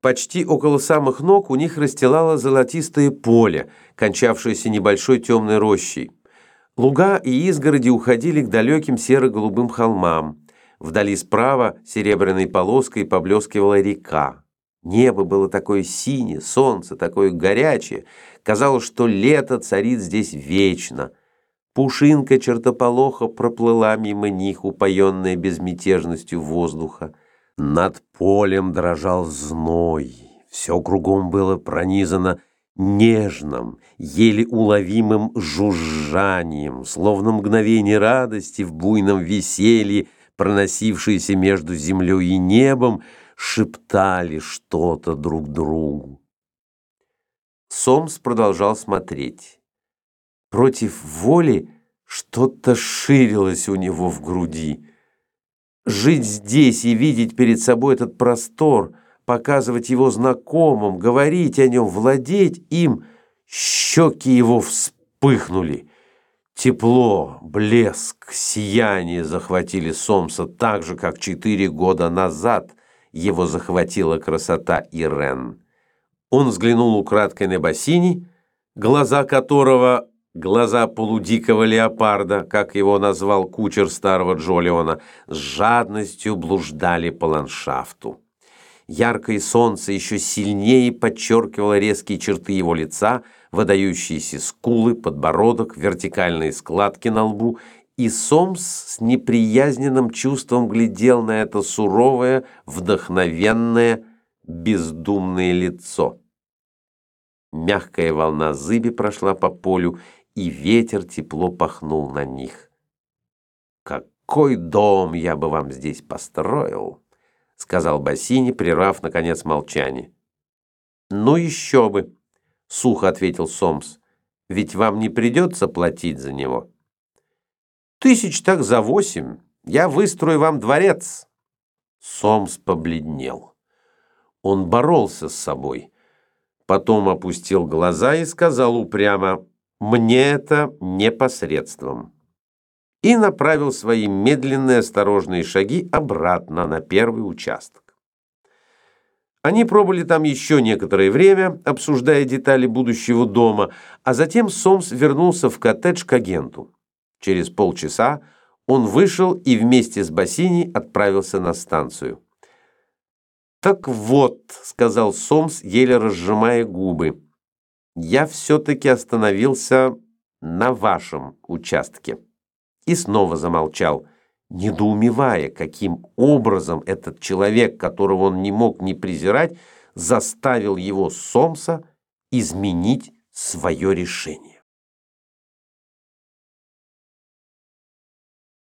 Почти около самых ног у них расстилало золотистое поле, кончавшееся небольшой темной рощей. Луга и изгороди уходили к далеким серо-голубым холмам. Вдали справа серебряной полоской поблескивала река. Небо было такое синее, солнце такое горячее. Казалось, что лето царит здесь вечно. Пушинка чертополоха проплыла мимо них, упоенная безмятежностью воздуха. Над полем дрожал зной. Все кругом было пронизано нежным, еле уловимым жужжанием, словно мгновение радости в буйном веселье, проносившееся между землей и небом, шептали что-то друг другу. Сомс продолжал смотреть. Против воли что-то ширилось у него в груди. Жить здесь и видеть перед собой этот простор, показывать его знакомым, говорить о нем, владеть им, щеки его вспыхнули. Тепло, блеск, сияние захватили Сомса так же, как четыре года назад его захватила красота Ирен. Он взглянул украдкой на Бассини, глаза которого Глаза полудикого леопарда, как его назвал кучер старого Джолиона, с жадностью блуждали по ландшафту. Яркое солнце еще сильнее подчеркивало резкие черты его лица, выдающиеся скулы, подбородок, вертикальные складки на лбу, и Сомс с неприязненным чувством глядел на это суровое, вдохновенное, бездумное лицо. Мягкая волна зыби прошла по полю, и ветер тепло пахнул на них. «Какой дом я бы вам здесь построил!» — сказал Бассини, прервав, наконец, молчание. «Ну еще бы!» — сухо ответил Сомс. «Ведь вам не придется платить за него». «Тысяч так за восемь. Я выстрою вам дворец». Сомс побледнел. Он боролся с собой. Потом опустил глаза и сказал упрямо мне это непосредством. И направил свои медленные осторожные шаги обратно на первый участок. Они пробыли там еще некоторое время, обсуждая детали будущего дома, а затем Сомс вернулся в коттедж к агенту. Через полчаса он вышел и вместе с Бассини отправился на станцию. «Так вот», — сказал Сомс, еле разжимая губы, — я все-таки остановился на вашем участке. И снова замолчал, недоумевая, каким образом этот человек, которого он не мог не презирать, заставил его Сомса изменить свое решение.